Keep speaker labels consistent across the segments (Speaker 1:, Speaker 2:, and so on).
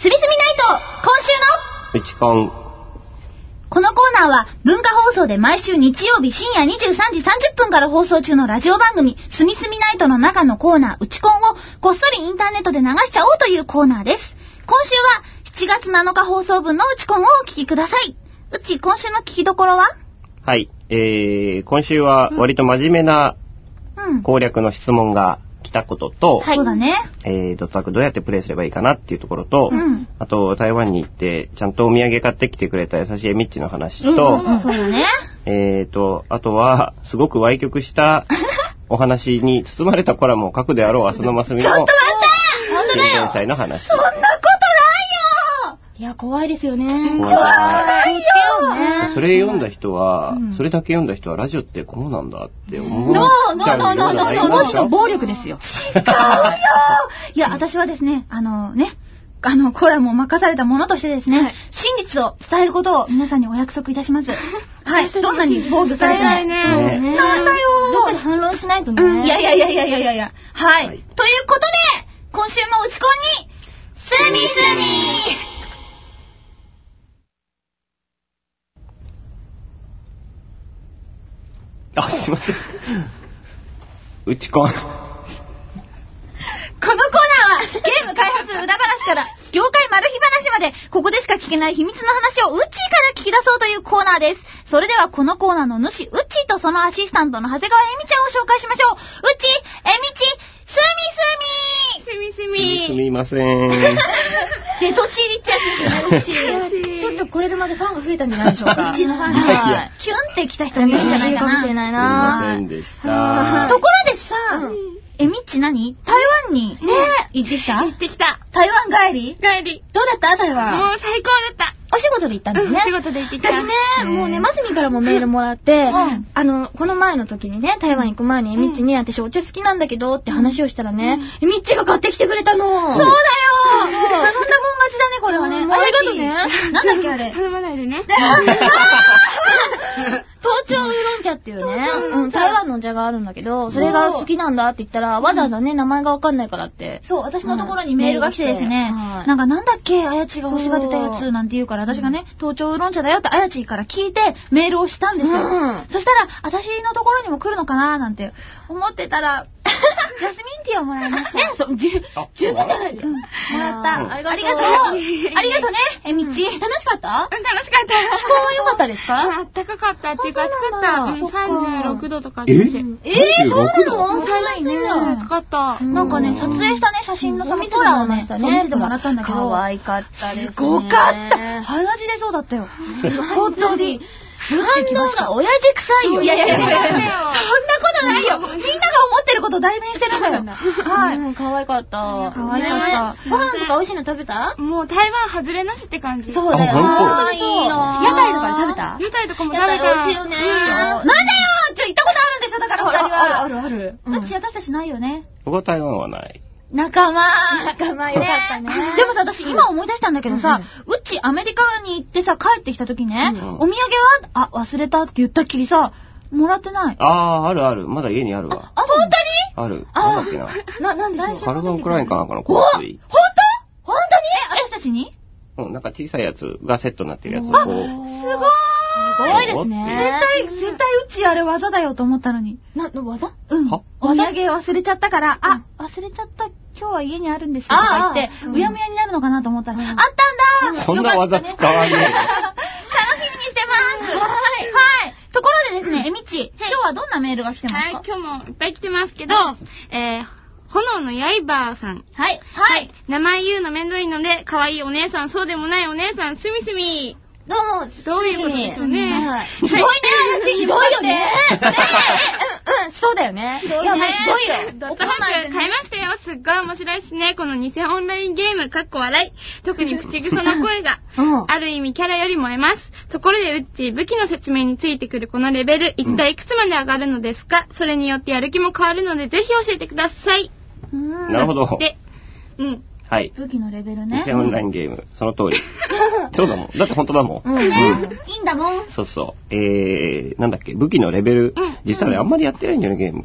Speaker 1: すみすみナイト今週の
Speaker 2: うちこん。
Speaker 1: このコーナーは文化放送で毎週日曜日深夜23時30分から放送中のラジオ番組すみすみナイトの中のコーナーうちこんをこっそりインターネットで流しちゃおうというコーナーです。今週は7月7日放送分のうちこんをお聞きください。うち今週の聞きどころは？
Speaker 2: はい。えー、今週は割と真面目な
Speaker 1: うん。
Speaker 2: 攻略の質問が来たことと、
Speaker 1: はい。そうだね。
Speaker 2: えー、ドットワークどうやってプレイすればいいかなっていうところと、
Speaker 1: うん
Speaker 2: あと台湾に行ってちゃんとお土産買ってきてくれた優しいミッチの話と、
Speaker 1: そうだね。
Speaker 2: えーと、あとは、すごく歪曲したお話に包まれたコラムを書くであろう浅野真澄の
Speaker 1: 本当だよ
Speaker 2: の話。
Speaker 1: そんなことない
Speaker 3: や、怖いですよね。
Speaker 2: 怖い
Speaker 3: よ。
Speaker 2: それ読んだ人は、
Speaker 1: うん
Speaker 2: それだけ読んだ人はラジオってこうなんだって思う。
Speaker 1: ノーノーノーノーノーノー
Speaker 3: 文字の暴力ですよ。
Speaker 1: 違うよいや、私はですね、あのね、あの、コラムを任されたものとしてですね、
Speaker 3: はい
Speaker 1: 真実を伝えることを皆さんにお約束いたします。はい、どんなに防御されてない。
Speaker 3: 伝え
Speaker 2: ないね
Speaker 1: そうなんだよ
Speaker 3: どっかで反論しないとね。
Speaker 1: うんいやいやいやいやいやいやいや。はい。
Speaker 2: はい
Speaker 1: ということで、今週も打ち込んに、すみすみ
Speaker 2: あ、すいません。うちこん。
Speaker 1: このコーナーは、ゲーム開発裏話から、業界マル秘話まで、ここでしか聞けない秘密の話をウッチーから聞き出そうというコーナーです。それではこのコーナーの主、ウッチーとそのアシスタントの長谷川えみちゃんを紹介しましょう。ウッチー、えみち、すみす
Speaker 3: すみす
Speaker 2: すみす
Speaker 3: み。
Speaker 2: みません。
Speaker 1: みデトチリってやつですね、ウッチー。
Speaker 3: ちょっとこれでまでファンが増えたんじゃないでしょうか。
Speaker 1: ウッチーのファンが
Speaker 2: や、
Speaker 1: キュンって来た人もいるんじゃないか
Speaker 3: もしれないな。
Speaker 2: んでした。
Speaker 1: ところでさ、えみっち何？台湾に、
Speaker 3: ね
Speaker 1: 行ってきた？
Speaker 3: 行ってきた。
Speaker 1: 台湾帰り？
Speaker 3: 帰り。
Speaker 1: どうだった？台湾。
Speaker 3: もう最高だった。
Speaker 1: お仕事で行ったんだよね。
Speaker 3: 仕事で行ってきた。
Speaker 1: 私ね
Speaker 3: もうね、マスミからもメールもらって、
Speaker 1: うん
Speaker 3: あの、この前の時にね、台湾行く前に、ミッチに私お茶好きなんだけどって話をしたらね、ミッチが買ってきてくれたの。
Speaker 1: そうだよ頼んだもん勝ちだね、これはね。
Speaker 3: うんありがとうね
Speaker 1: なんだっけ、あれ。
Speaker 3: 頼まないでね。
Speaker 1: 東京ウーロン茶っていうね。
Speaker 3: うん、台湾のお茶があるんだけど、それが好きなんだって言ったら、わざわざね、名前がわかんないからって。
Speaker 1: そう、私のところにメールが来てですね、
Speaker 3: はい
Speaker 1: なんかなんだっけ、あやちが欲しがってたやつなんて言うから、私がね、東京ウーロン茶だよってあやちから聞いてメールをしたんですよ。
Speaker 3: うん
Speaker 1: そしたら、私のところにも来るのかななんて思ってたら、ジャスミンティーをもらいました。
Speaker 3: ね、そう、じゅ、
Speaker 2: あ
Speaker 3: 十分じゃないですか。
Speaker 1: もらった。
Speaker 2: うん
Speaker 1: ありがとう。
Speaker 3: ありがとう
Speaker 1: ありがとうね、えみっち。楽しかった？
Speaker 3: うん、楽しかった。
Speaker 1: 気候は良かったですか？
Speaker 3: あったかかったっていうか
Speaker 1: あ
Speaker 3: 暑かった。うん、36度とか
Speaker 2: え
Speaker 3: 私
Speaker 1: え？ー、そうな
Speaker 2: 36度
Speaker 1: の？最低
Speaker 3: ね
Speaker 1: だ。
Speaker 3: 暑かった。
Speaker 1: なんかね、撮影したね、写真のさ、見せてもらいましたね。見せてもらったんだけど。
Speaker 3: 可愛かったですね。
Speaker 1: すごかった鼻血出そうだったよ。本当に。反応が親父臭いよ。いやいやいやいやそんなことないよ。みんなが思ってることを代弁してるんだよ。はい。
Speaker 3: うん、可愛かった。
Speaker 1: 可愛かった。ご飯とか美味しいの食べた？
Speaker 3: もう台湾外れなしって感じ。
Speaker 1: そうだよ。
Speaker 2: あ本当？
Speaker 1: あーいいな屋台とかで食べた？
Speaker 3: 屋台とかも食
Speaker 1: 屋
Speaker 3: べた。
Speaker 1: 台美味しいよね。なんだよちょ、行ったことあるんでしょだから二人は。
Speaker 3: あるある。
Speaker 1: うち私たちないよね。
Speaker 2: 僕は台湾はない。
Speaker 1: 仲間
Speaker 3: 仲間よかったね
Speaker 1: でもさ、私今思い出したんだけどさ、うっちアメリカに行ってさ、帰ってきた時ね、
Speaker 2: うん
Speaker 1: お土産は？あ、忘れたって言ったっきりさ、もらってない？
Speaker 2: あー、あるある。まだ家にあるわ。
Speaker 1: あ、本当に？
Speaker 2: ある。なんだっけな。
Speaker 3: な、なんでしょう？
Speaker 2: カルバンクラインかなんかの香
Speaker 1: お本当？
Speaker 2: 水。
Speaker 1: 本当に？私たちに？
Speaker 2: うん、なんか小さいやつがセットになってるやつを
Speaker 1: あ、
Speaker 2: こう。
Speaker 1: すごい
Speaker 3: すごいです
Speaker 1: 絶
Speaker 3: ね。
Speaker 1: 対、絶対うちあれ技だよと思ったのに。
Speaker 3: な、の技？
Speaker 1: うん。
Speaker 2: は？
Speaker 1: お土産忘れちゃったから、あ、忘れちゃった。今日は家にあるんですよ。とか言ってうやむやになるのかなと思ったら、あったんだ
Speaker 2: そんな技使わねえよ。
Speaker 1: 楽しみにしてます。はい。はい。ところでですね、えみち、今日はどんなメールが来てますか、
Speaker 3: はい今日もいっぱい来てますけど、えー、炎の刃さん。
Speaker 1: はい。はい。
Speaker 3: 名前言うのめんどいので、可愛いお姉さん、そうでもないお姉さん、すみすみ。
Speaker 1: どうも、
Speaker 3: どういうこと？でしょうね。
Speaker 1: はいひどいね、あやち、ひどいよね。
Speaker 3: うん、うん、そうだよね。
Speaker 1: ひどいね。
Speaker 3: やもうひどいよ。
Speaker 1: よ。
Speaker 3: ドットハンク買いましたよ。すっごい面白いしね。この偽オンラインゲーム、かっこ笑い。特に口癖の声が、
Speaker 1: うん
Speaker 3: ある意味キャラよりもえます。ところで、うっち、武器の説明についてくるこのレベル、一体いくつまで上がるのですか、それによってやる気も変わるので、ぜひ教えてください。
Speaker 1: うん
Speaker 2: なるほど。
Speaker 3: で、うん。
Speaker 2: はい。
Speaker 1: 武器のレベルね。
Speaker 2: 偽オンラインゲーム、その通り。そうだもん。だって本当だもん。
Speaker 1: うん。ねいいんだもん。
Speaker 2: そうそう。えー、なんだっけ、武器のレベル
Speaker 3: うん。
Speaker 2: 実はね、あんまりやってないんだよね、ゲーム。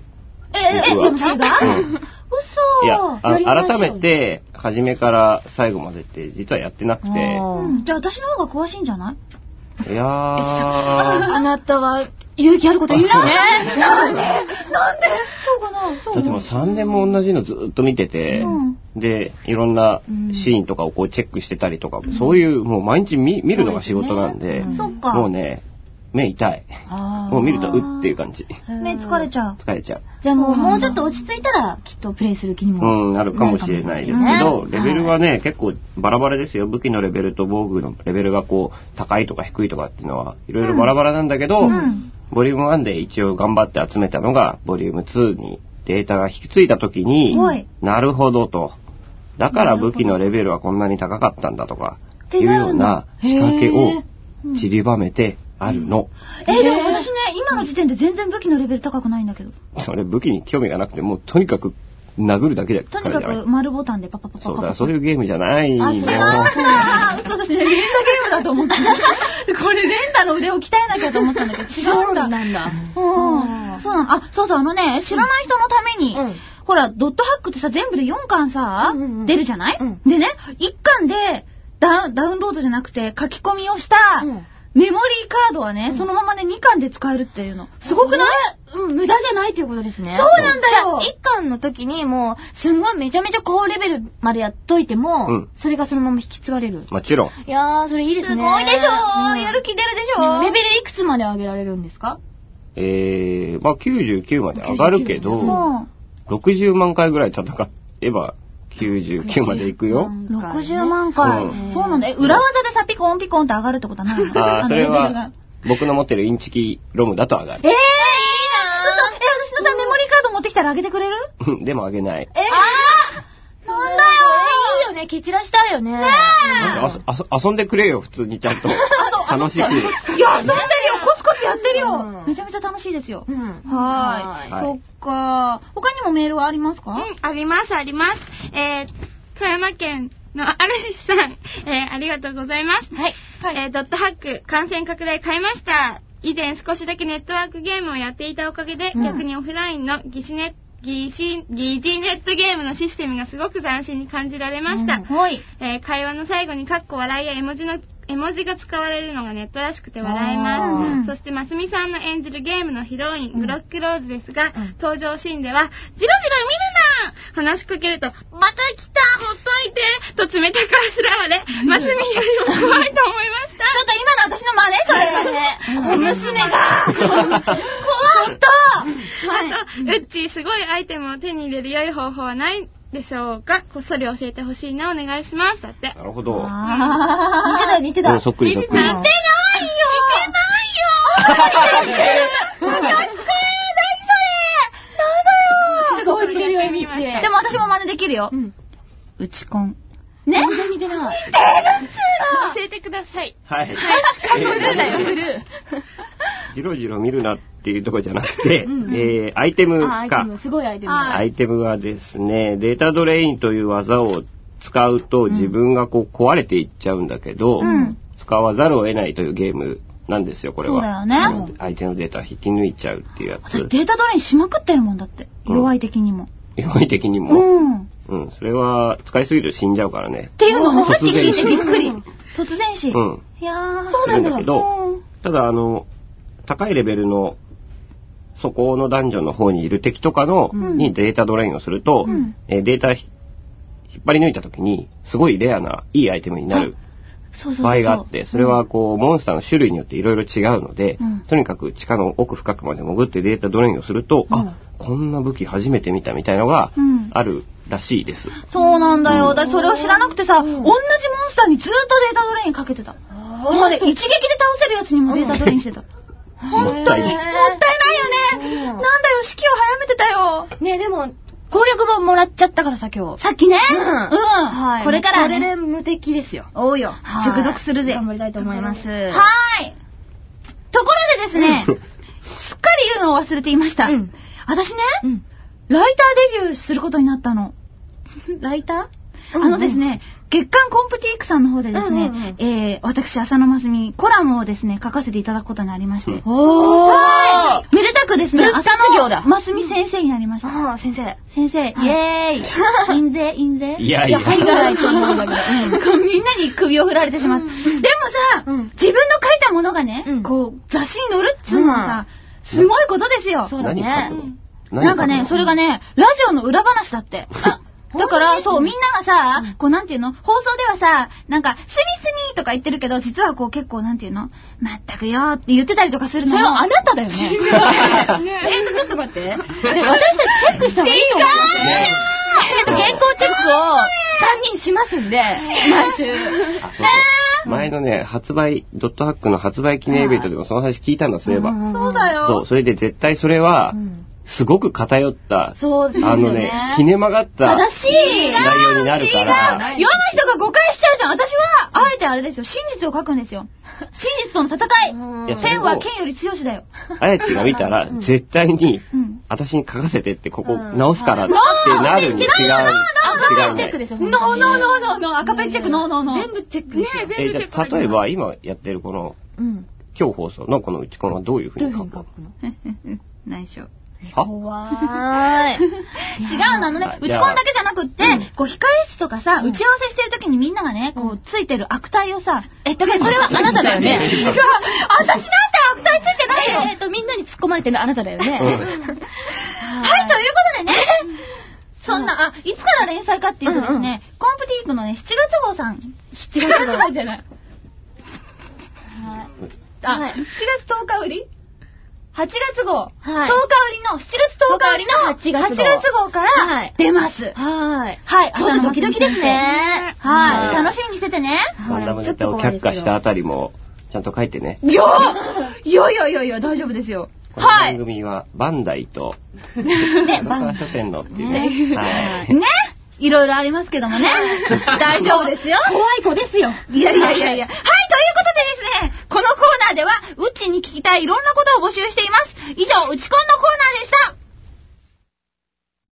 Speaker 1: え、え、MC が？
Speaker 2: うん
Speaker 1: 嘘
Speaker 2: いや、改めて、初めから最後までって実はやってなくて、
Speaker 1: うんじゃあ私の方が詳しいんじゃない？
Speaker 2: いやー、
Speaker 4: あなたは勇気あること言うよね。
Speaker 1: なんで？そうかな？そう
Speaker 2: だってもう3年も同じのずっと見てて、
Speaker 1: うん。
Speaker 2: で、いろんなシーンとかをこうチェックしてたりとか、そういう、もう毎日見見るのが仕事なんで。もうね、目痛い。もう見ると、うっていう感じ。
Speaker 1: 目疲れちゃう。
Speaker 2: 疲れちゃう。
Speaker 4: じゃあもう、もうちょっと落ち着いたら、きっとプレイする気にも。
Speaker 2: うん、なるかもしれないですけど、レベルはね、結構バラバラですよ。武器のレベルと防具のレベルがこう、高いとか低いとかっていうのは、いろいろバラバラなんだけど、
Speaker 1: ん
Speaker 2: ボリューム1で一応頑張って集めたのが、ボリューム2にデータが引き継いだ時に
Speaker 1: はい、
Speaker 2: なるほどと。だから武器のレベルはこんなに高かったんだとか、いうような仕掛けを散りばめてあるの。
Speaker 1: えーでも私ね、今の時点で全然武器のレベル高くないんだけど。
Speaker 2: それ武器に興味がなくて、もうとにかく殴るだけだ
Speaker 1: とにかく丸ボタンでパパパパパパ
Speaker 2: そうだ、そういうゲームじゃないの。
Speaker 1: あ、違うんだ。嘘ですね。レンタゲームだと思った。これレンタの腕を鍛えなきゃと思ったんだけど、違うんだ。
Speaker 4: なんだ。
Speaker 1: うんそうなの。あ、そうそう、あのね、知らない人のために、
Speaker 4: うん
Speaker 1: ほら、ドットハックってさ、全部で4巻さ、
Speaker 4: うんうんうん
Speaker 1: 出るじゃない、
Speaker 4: うん
Speaker 1: でね、1巻でダウンダウンロードじゃなくて書き込みをした、
Speaker 4: うん
Speaker 1: メモリーカードはね、そのままね、2巻で使えるっていうの。すごくない？
Speaker 4: うん、無駄じゃないということですね。
Speaker 1: そうなんだよ
Speaker 4: じゃあ、一巻の時にもう、すんごいめちゃめちゃ高レベルまでやっといても、
Speaker 2: うん
Speaker 4: それがそのまま引き継がれる。
Speaker 2: もちろん。
Speaker 4: いやー、それいいです
Speaker 1: す
Speaker 4: ね。
Speaker 1: ごいでしょ、
Speaker 4: うん
Speaker 1: やる気出るでしょ
Speaker 4: レベルいくつまで上げられるんですか？
Speaker 2: えー、まあ99まで上がるけど、
Speaker 1: も
Speaker 2: 60万回ぐらい戦えば99まで行くよ。
Speaker 1: う、60万回、
Speaker 2: うん
Speaker 1: そうなんだ。え、裏技でさ、ピコンピコンって上がるってことはないの？
Speaker 2: ああ、それは僕の持ってるインチキロムだと上がる
Speaker 1: えー、いいなぁ。嘘え、私のさ、メモリーカード持ってきたらあげてくれる？
Speaker 2: でも上げない。
Speaker 1: えー、なんだよ
Speaker 4: いいよね、蹴散らしたいよね。
Speaker 2: なんかあそ遊んでくれよ、普通にちゃんと。楽しく。
Speaker 1: いや、遊んでるよコツコツやってるよ、
Speaker 4: うん
Speaker 1: めちゃめちゃ楽しいですよ。
Speaker 4: うん。
Speaker 1: はーい。
Speaker 2: はい
Speaker 1: そっか他にもメールはありますか？
Speaker 3: うん、あります、あります。えー、富山県のあるしさん、えー、ありがとうございます。
Speaker 1: はい。
Speaker 3: えー、ドットハック感染拡大買いました。以前少しだけネットワークゲームをやっていたおかげで、
Speaker 1: うん
Speaker 3: 逆にオフラインの疑似ネ疑似疑似ネットゲームのシステムがすごく斬新に感じられました。
Speaker 1: はい。
Speaker 3: えー会話の最後にカッコ笑いや絵文字の絵文字が使われるのがネットらしくて笑えます。そして、ますみさんの演じるゲームのヒロイン、グロックローズですが、
Speaker 4: うん
Speaker 3: 登場シーンでは、ジロジロ見るな話しかけると、また来たほっといてと冷たくあしらわれ、ますみよりも怖いと思いました。
Speaker 1: ちょっと今の私の真似？それ。娘が。怖い。ちょっと。はい。
Speaker 3: あと、ウッチーすごいアイテムを手に入れる良い方法はないでしょうか？こっそり教えてほしいな、お願いします。だって。
Speaker 2: なるほど。
Speaker 4: 似てた、似てた。
Speaker 2: うんそっくりそっくり。
Speaker 1: 似てないよ似てないよ ムカつく何それ
Speaker 4: すごい似てるよ、
Speaker 3: 見ました
Speaker 1: でも私も真似できるよ
Speaker 4: う。ん。
Speaker 1: 打ちコン。
Speaker 4: ね全然似てない。
Speaker 3: 教えてください。
Speaker 2: はい。
Speaker 4: フルーだよ、フルー。
Speaker 2: じろじろ見るなっていうところじゃなくて、
Speaker 4: うん
Speaker 2: えー、アイテム
Speaker 4: あ、アイテ
Speaker 2: か。
Speaker 4: ム、すごいアイテム。
Speaker 1: はい
Speaker 2: アイテムはですね、データドレインという技を使うと自分がこう壊れていっちゃうんだけど、
Speaker 1: うん
Speaker 2: 使わざるを得ないというゲームなんですよ、これは。
Speaker 1: そうだよね
Speaker 2: うん相手のデータを引き抜いちゃうっていうやつ。
Speaker 1: 私データドレインしまくってるもんだって。
Speaker 2: うん
Speaker 1: 弱い的にも。
Speaker 2: 弱い的に
Speaker 1: う
Speaker 2: も。
Speaker 1: ん。っ
Speaker 2: うん、それは使いすぎると死んじゃうからね。
Speaker 1: ていうのもさっき聞いてびっくり。突然死。
Speaker 2: うん。
Speaker 1: いやー。
Speaker 2: そうなんだけど
Speaker 1: うん
Speaker 2: ただ、あの、高いレベルの、そこのダンジョンの方にいる敵とかの、
Speaker 1: うん
Speaker 2: にデータドレインをすると、
Speaker 1: うん
Speaker 2: えーデータひ引っ張り抜いた時に、すごいレアな、いいアイテムになる。場合があって、それはこう、モンスターの種類によっていろいろ違うので、
Speaker 1: うん
Speaker 2: とにかく地下の奥深くまで潜ってデータドレインをすると、
Speaker 1: うん
Speaker 2: あ、こんな武器初めて見たみたいのが
Speaker 1: うん
Speaker 2: あるらしいです。
Speaker 1: そうなんだよ。私それを知らなくてさ、
Speaker 4: うん
Speaker 1: 同じモンスターにずっとデータドレインかけてた。もうね、一撃で倒せるやつにもデータドレインしてた。
Speaker 2: もったいない。
Speaker 1: もったいないよね。
Speaker 4: うん
Speaker 1: なんだよ、死期を早めてたよ。
Speaker 4: ねでも、攻略本もらっちゃったからさ、今日。
Speaker 1: さっきね。
Speaker 4: うん
Speaker 1: うん。
Speaker 4: はい。
Speaker 1: これから
Speaker 4: これ
Speaker 1: ね。
Speaker 4: で無敵ですよ。
Speaker 1: おうよ。
Speaker 4: はい
Speaker 1: 熟読するぜ。
Speaker 4: 頑張りたいと思います。
Speaker 1: はーい。ところでですね、すっかり言うのを忘れていました。
Speaker 4: うん
Speaker 1: 私ね、
Speaker 4: うん。
Speaker 1: ライターデビューすることになったの。ライター？あのですね、月刊コンプティークさんの方でですね、
Speaker 4: うんうんうん。
Speaker 1: えー、私、浅野真澄、コラムをですね、書かせていただくことになりまして、
Speaker 2: うん
Speaker 4: おー
Speaker 1: めでたくですね、
Speaker 4: 文
Speaker 1: 浅野真澄先生になりました。
Speaker 4: ああ、先生。
Speaker 1: 先生、イエーイ。印税、印税。
Speaker 2: いやいや。
Speaker 4: 入らないと思うんだけど。
Speaker 1: みんなに首を振られてしまった。でもさ、
Speaker 4: うん。
Speaker 1: 自分の書いたものがね、
Speaker 4: うん。
Speaker 1: こう、雑誌に載るっつうのはさ、すごいことですよ。
Speaker 4: そうだ
Speaker 2: 何
Speaker 4: ね
Speaker 2: 書くの？
Speaker 1: な？んかね、それがね、ラジオの裏話だって。だから、そう、みんながさ、こう、なんていうの？放送ではさ、なんか、スミスミーとか言ってるけど、実はこう、結構、なんていうの？まったくよーって言ってたりとかするの
Speaker 4: それはあ
Speaker 1: な
Speaker 4: なただよね。えっと、ちょっと待って。で、私たちチェックした方がいいと思います。えっと、原稿チェックを3人しますんで、毎週。
Speaker 2: 前のね、発売、ドットハックの発売記念イベントでもその話聞いたんだ、そういえば。
Speaker 1: そうだよ。
Speaker 2: そう、それで絶対それは
Speaker 4: う、ん
Speaker 2: すごく偏った、
Speaker 4: そうですよね。
Speaker 2: あのね、ひね曲がった
Speaker 1: 正しい
Speaker 2: 内容になるから、
Speaker 1: 世の人が誤解しちゃうじゃん。私は、あえてあれですよ。真実を書くんですよ。真実との戦
Speaker 4: うん
Speaker 1: い。天は剣より強しだよ。
Speaker 2: あやちが見たら、
Speaker 4: うん
Speaker 2: 絶対に
Speaker 1: うん、
Speaker 2: 私に書かせてって、ここ
Speaker 4: うん
Speaker 2: 直すからってなるに違う。違う
Speaker 4: 赤ペンチェック
Speaker 2: ね。
Speaker 4: ですよ。
Speaker 1: ノーノーノーノーノー赤ペンチェックノーノーノー。
Speaker 4: 全部チェック
Speaker 3: ね。全部チェック
Speaker 2: 例えば、今やってるこの、
Speaker 4: うん。
Speaker 2: 今日放送のこのうちこのどういうふう
Speaker 4: どういうふう
Speaker 2: に書く
Speaker 4: の？
Speaker 1: 内緒。
Speaker 2: は？
Speaker 4: 怖ーい。
Speaker 1: 違うのあのね
Speaker 2: あ、
Speaker 1: 打ち込んだけじゃなくって、こう、控え室とかさ、打ち合わせしてる時にみんながね、こう、ついてる悪態をさ、
Speaker 4: え、だからそれはあなただよね。
Speaker 1: いや、私なんて悪態ついてないよ。
Speaker 4: えっと、みんなに突っ込まれてるのあなただよね。
Speaker 2: うん。
Speaker 1: はい、ということでね、そんな、あ、いつから連載かっていうとですね、コンプティークのね、7月号さん。7月号じゃない。あ、
Speaker 4: はい。
Speaker 1: 7月10日売り？?8 月号。10日
Speaker 4: はい
Speaker 1: 売りの、7月10日売りの
Speaker 4: 8月号
Speaker 1: 8月号か
Speaker 4: は
Speaker 1: ら
Speaker 4: い
Speaker 1: 出ます。
Speaker 4: はい。
Speaker 1: はい。
Speaker 4: ちょっとドキドキですね。
Speaker 1: はい。
Speaker 2: はい
Speaker 1: 楽しみにしててね。
Speaker 2: ガンダムネタを却下したあたりも、ちゃんと書いてね。
Speaker 1: いやいやいやいやいや、大丈夫ですよ。はい。
Speaker 2: 組は、バンダイと、
Speaker 1: ね、
Speaker 2: バン書店のっていうね。
Speaker 4: ね
Speaker 2: はい。
Speaker 1: ねいろいろありますけどもね。大丈夫ですよ。
Speaker 4: 怖い子ですよ。
Speaker 1: いやいやいやいや。はい、ということでですね、このコーナーでは、うちに聞きたいいろんなことを募集しています。以上、うちこんのコーナーでした。